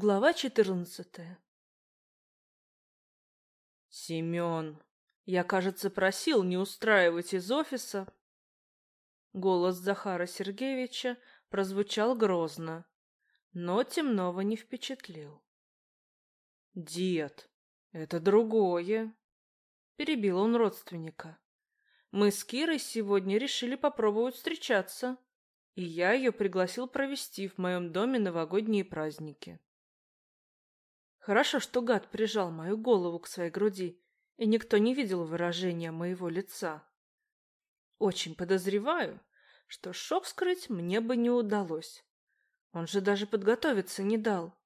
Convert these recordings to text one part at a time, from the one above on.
Глава четырнадцатая Семен, я, кажется, просил не устраивать из офиса. Голос Захара Сергеевича прозвучал грозно, но Темнова не впечатлил. Дед, это другое, перебил он родственника. Мы с Кирой сегодня решили попробовать встречаться, и я ее пригласил провести в моем доме новогодние праздники. Хорошо, что гад прижал мою голову к своей груди, и никто не видел выражения моего лица. Очень подозреваю, что шок скрыть мне бы не удалось. Он же даже подготовиться не дал.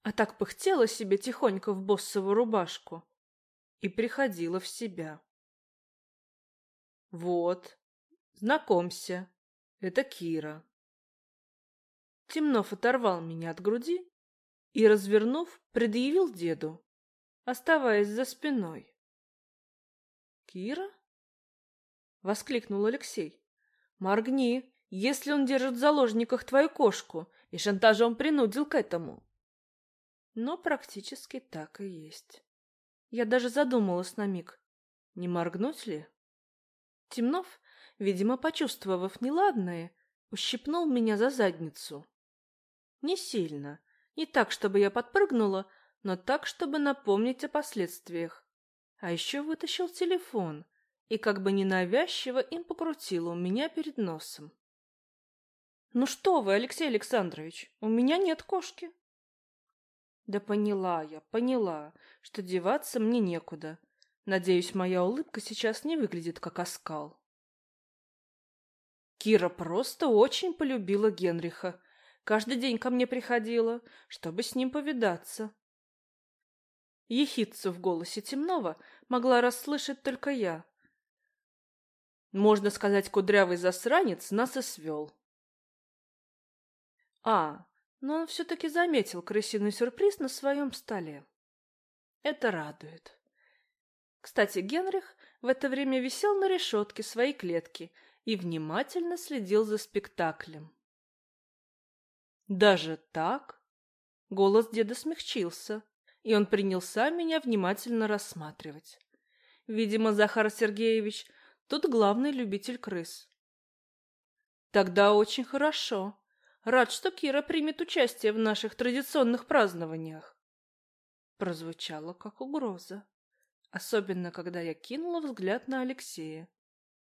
А так пыхтела себе тихонько в боссовую рубашку и приходила в себя. Вот, знакомься, это Кира. Темнов оторвал меня от груди и, развернув, предъявил деду, оставаясь за спиной. «Кира?» — воскликнул Алексей. «Моргни, если он держит в заложниках твою кошку и шантажом принудил к этому». Но практически так и есть. Я даже задумалась на миг, не моргнуть ли? Темнов, видимо, почувствовав неладное, ущипнул меня за задницу. Не сильно, не так, чтобы я подпрыгнула, но так, чтобы напомнить о последствиях. А еще вытащил телефон и как бы ненавязчиво им покрутил у меня перед носом. «Ну что вы, Алексей Александрович, у меня нет кошки». Да поняла я, поняла, что деваться мне некуда. Надеюсь, моя улыбка сейчас не выглядит как оскал. Кира просто очень полюбила Генриха Каждый день ко мне приходила, чтобы с ним повидаться. Ехидцу в голосе Темнова могла расслышать только я. Можно сказать, кудрявый засранец нас и свел. А, но он все-таки заметил крысиный сюрприз на своем столе. Это радует. Кстати, Генрих в это время висел на решетке своей клетки и внимательно следил за спектаклем. Даже так? Голос деда смягчился, и он принялся меня внимательно рассматривать. Видимо, Захар Сергеевич тут главный любитель крыс. Тогда очень хорошо. Рад, что Кира примет участие в наших традиционных празднованиях. Прозвучало как угроза, особенно когда я кинула взгляд на Алексея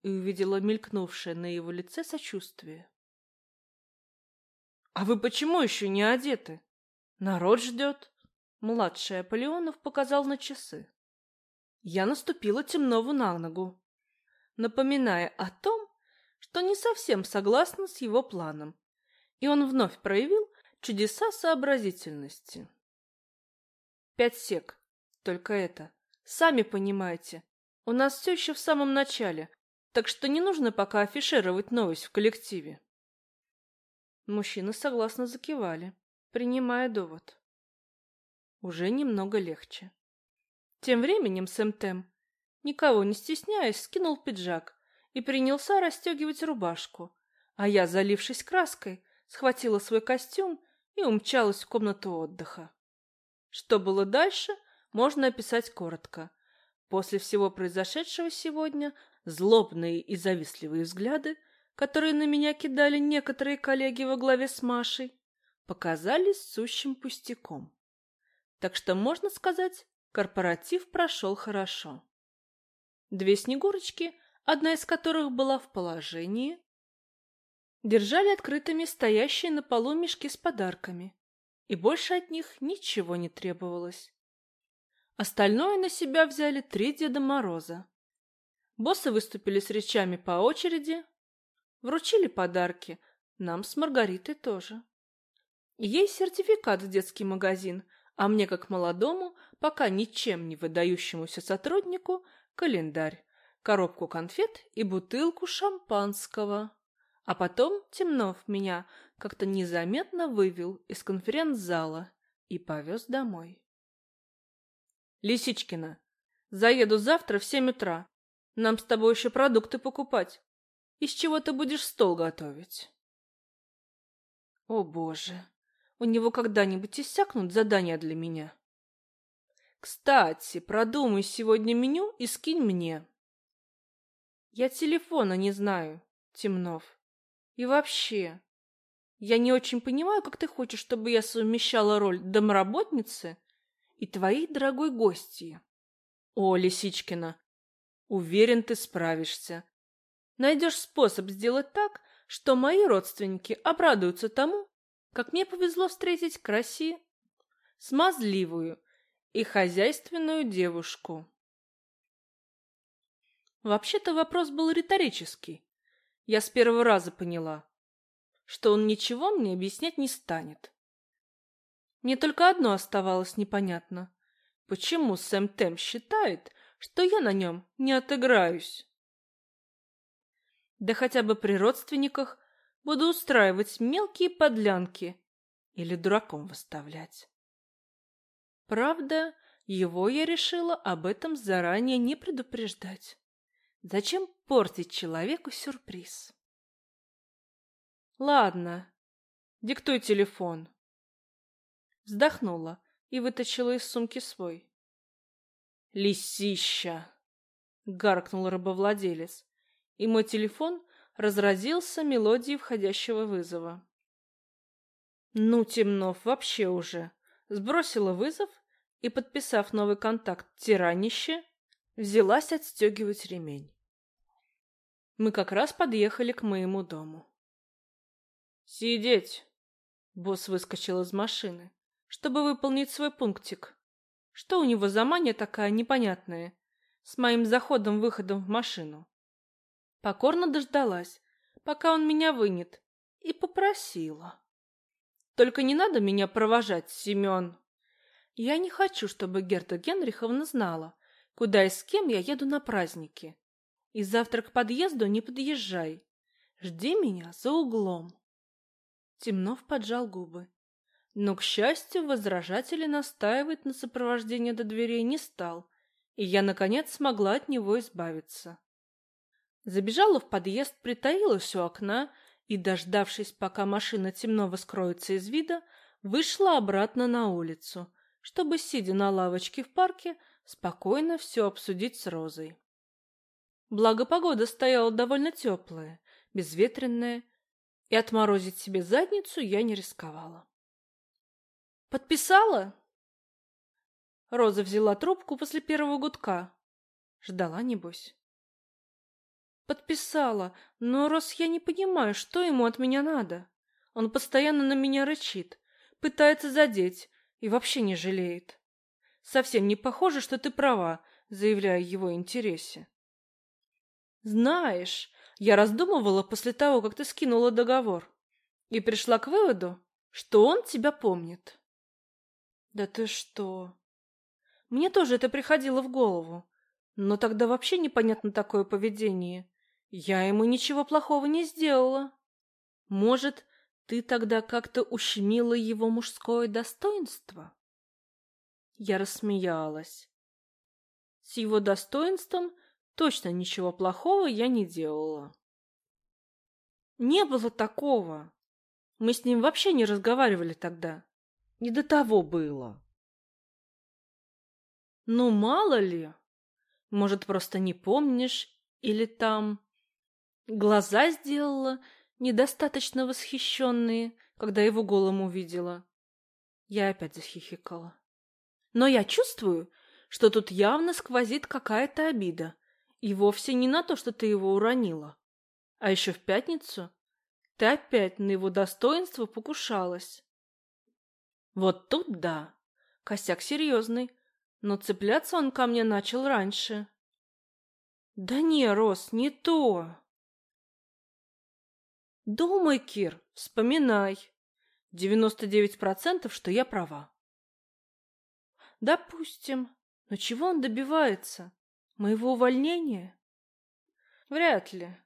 и увидела мелькнувшее на его лице сочувствие. «А вы почему еще не одеты? Народ ждет». Младший Аполеонов показал на часы. Я наступила Темнову на ногу, напоминая о том, что не совсем согласна с его планом, и он вновь проявил чудеса сообразительности. Пять сек, только это. Сами понимаете, у нас все еще в самом начале, так что не нужно пока афишировать новость в коллективе. Мужчины согласно закивали, принимая довод. Уже немного легче. Тем временем Сэм Тем, никого не стесняясь, скинул пиджак и принялся расстегивать рубашку, а я, залившись краской, схватила свой костюм и умчалась в комнату отдыха. Что было дальше, можно описать коротко. После всего произошедшего сегодня злобные и завистливые взгляды – которые на меня кидали некоторые коллеги во главе с Машей, показались сущим пустяком. Так что, можно сказать, корпоратив прошел хорошо. Две Снегурочки, одна из которых была в положении, держали открытыми стоящие на полу мешки с подарками, и больше от них ничего не требовалось. Остальное на себя взяли три Деда Мороза. Боссы выступили с речами по очереди, Вручили подарки. Нам с Маргаритой тоже. Ей сертификат в детский магазин, а мне, как молодому, пока ничем не выдающемуся сотруднику, календарь, коробку конфет и бутылку шампанского. А потом Темнов меня как-то незаметно вывел из конференц-зала и повез домой. Лисичкина, заеду завтра в семь утра. Нам с тобой еще продукты покупать из чего ты будешь стол готовить? О, Боже! у него когда-нибудь иссякнут задания для меня. Кстати, продумай сегодня меню и скинь мне. Я телефона не знаю, Темнов. И вообще, я не очень понимаю, как ты хочешь, чтобы я совмещала роль домработницы и твоей дорогой гости. О, Лисичкина, уверен, ты справишься. Найдешь способ сделать так, что мои родственники обрадуются тому, как мне повезло встретить красивую, смазливую и хозяйственную девушку. Вообще-то вопрос был риторический. Я с первого раза поняла, что он ничего мне объяснять не станет. Мне только одно оставалось непонятно. Почему Сэм Тэм считает, что я на нем не отыграюсь? Да хотя бы при родственниках буду устраивать мелкие подлянки или дураком выставлять. Правда, его я решила об этом заранее не предупреждать. Зачем портить человеку сюрприз? Ладно, диктуй телефон. Вздохнула и вытащила из сумки свой. Лисища! Гаркнул рабовладелец, и мой телефон разразился мелодией входящего вызова. Ну, Темнов, вообще уже. Сбросила вызов и, подписав новый контакт «Тиранище», взялась отстегивать ремень. Мы как раз подъехали к моему дому. «Сидеть!» Босс выскочил из машины, чтобы выполнить свой пунктик. Что у него за мания такая непонятная, с моим заходом-выходом в машину? Покорно дождалась, пока он меня вынет, и попросила. «Только не надо меня провожать, Семен!» Я не хочу, чтобы Герта Генриховна знала, куда и с кем я еду на праздники. И завтра к подъезду не подъезжай. Жди меня за углом. Темнов поджал губы. Но, к счастью, возражатели настаивать на сопровождении до дверей не стал, и я, наконец, смогла от него избавиться. Забежала в подъезд, притаилась у окна и, дождавшись, пока машина темного скроется из вида, вышла обратно на улицу, чтобы, сидя на лавочке в парке, спокойно все обсудить с Розой. Благо погода стояла довольно теплая, безветренная, и отморозить себе задницу я не рисковала. «Подписала?» Роза взяла трубку после первого гудка. Ждала, небось. «Подписала, но Рос я не понимаю, что ему от меня надо. Он постоянно на меня рычит, пытается задеть, и вообще не жалеет. Совсем не похоже, что ты права, заявляя его интересе. Знаешь, я раздумывала после того, как ты скинула договор, и пришла к выводу, что он тебя помнит. Да ты что? Мне тоже это приходило в голову, но тогда вообще непонятно такое поведение. Я ему ничего плохого не сделала. Может, ты тогда как-то ущемила его мужское достоинство? Я рассмеялась. С его достоинством точно ничего плохого я не делала. Не было такого. Мы с ним вообще не разговаривали тогда. Не до того было. Ну, мало ли. Может, просто не помнишь, или там... Глаза сделала, недостаточно восхищенные, когда его голым увидела. Я опять захихикала. Но я чувствую, что тут явно сквозит какая-то обида, и вовсе не на то, что ты его уронила. А еще в пятницу ты опять на его достоинство покушалась. Вот тут да, косяк серьезный, но цепляться он ко мне начал раньше. Да не, Рос, не то. Думай, Кир, вспоминай. Девяносто девять процентов, что я права. Допустим. Но чего он добивается? Моего увольнения? Вряд ли.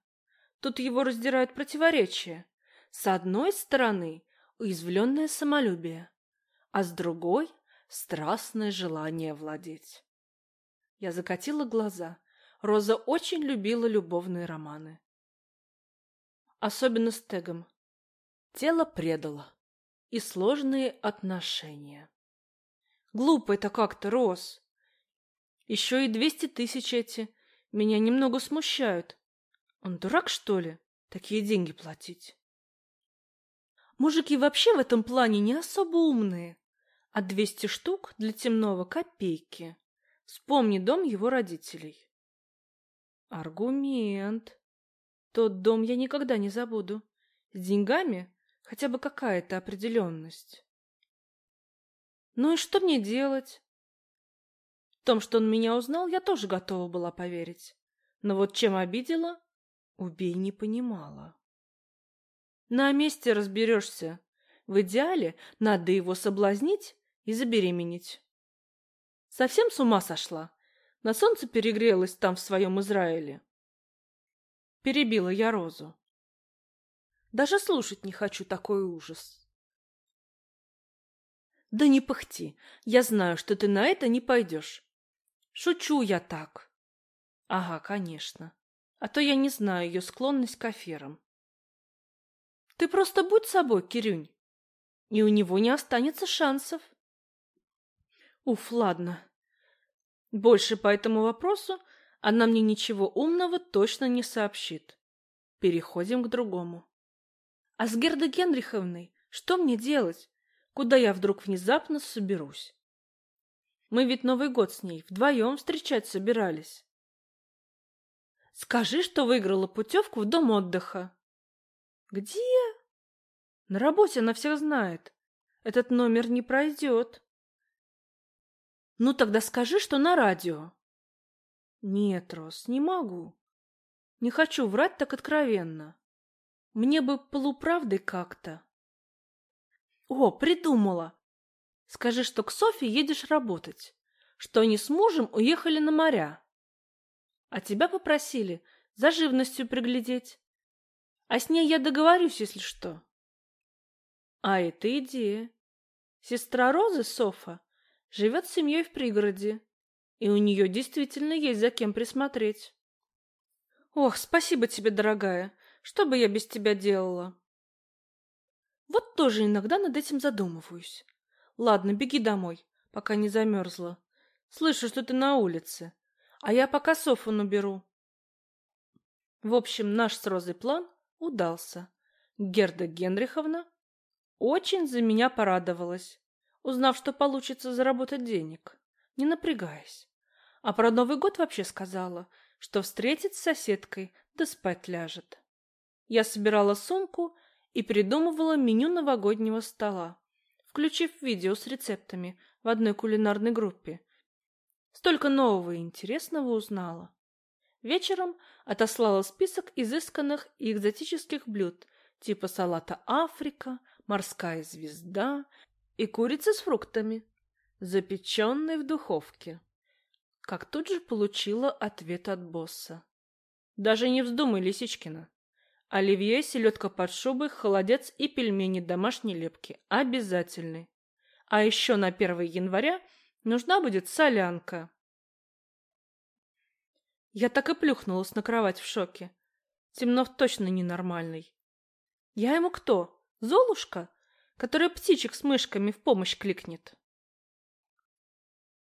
Тут его раздирают противоречия. С одной стороны, уязвленное самолюбие, а с другой — страстное желание владеть. Я закатила глаза. Роза очень любила любовные романы. Особенно с Тегом. Тело предало. и сложные отношения. Глупо это как-то, Рос. Еще и двести тысяч эти меня немного смущают. Он дурак, что ли, такие деньги платить? Мужики вообще в этом плане не особо умные. А двести штук для темного копейки. Вспомни дом его родителей. Аргумент. Тот дом я никогда не забуду. С деньгами хотя бы какая-то определенность. Ну и что мне делать? В том, что он меня узнал, я тоже готова была поверить. Но вот чем обидела, убей не понимала. На месте разберешься. В идеале надо его соблазнить и забеременеть. Совсем с ума сошла? На солнце перегрелась там в своем Израиле. Перебила я Розу. Даже слушать не хочу такой ужас. Да не пыхти. Я знаю, что ты на это не пойдешь. Шучу я так. Ага, конечно. А то я не знаю ее склонность к аферам. Ты просто будь собой, Кирюнь, и у него не останется шансов. Уф, ладно. Больше по этому вопросу она мне ничего умного точно не сообщит. Переходим к другому. А с Гердой Генриховной что мне делать? Куда я вдруг внезапно соберусь? Мы ведь Новый год с ней вдвоем встречать собирались. Скажи, что выиграла путевку в дом отдыха. Где? На работе она всех знает. Этот номер не пройдет. Ну тогда скажи, что на радио. Нет, Рос, не могу. Не хочу врать так откровенно. Мне бы полуправдой как-то. О, придумала. Скажи, что к Софье едешь работать, что они с мужем уехали на моря. А тебя попросили за живностью приглядеть. А с ней я договорюсь, если что. А это идея. Сестра Розы, Софа, живет с семьей в пригороде, и у нее действительно есть за кем присмотреть. Ох, спасибо тебе, дорогая. Что бы я без тебя делала? Вот тоже иногда над этим задумываюсь. Ладно, беги домой, пока не замерзла. Слышу, что ты на улице. А я пока Софу наберу. В общем, наш с Розой план удался. Герда Генриховна очень за меня порадовалась, узнав, что получится заработать денег, не напрягаясь. А про Новый год вообще сказала, что встретит с соседкой, да спать ляжет. Я собирала сумку и придумывала меню новогоднего стола, включив видео с рецептами в одной кулинарной группе. Столько нового и интересного узнала. Вечером отослала список изысканных и экзотических блюд, типа салата Африка, морская звезда и курица с фруктами, запеченной в духовке. Как тут же получила ответ от босса. Даже не вздумай, Лисичкина. Оливье, селедка под шубой, холодец и пельмени домашней лепки. Обязательны. А еще на 1 января нужна будет солянка. Я так и плюхнулась на кровать в шоке. Темнов точно ненормальный. Я ему кто? Золушка, которая птичек с мышками в помощь кликнет.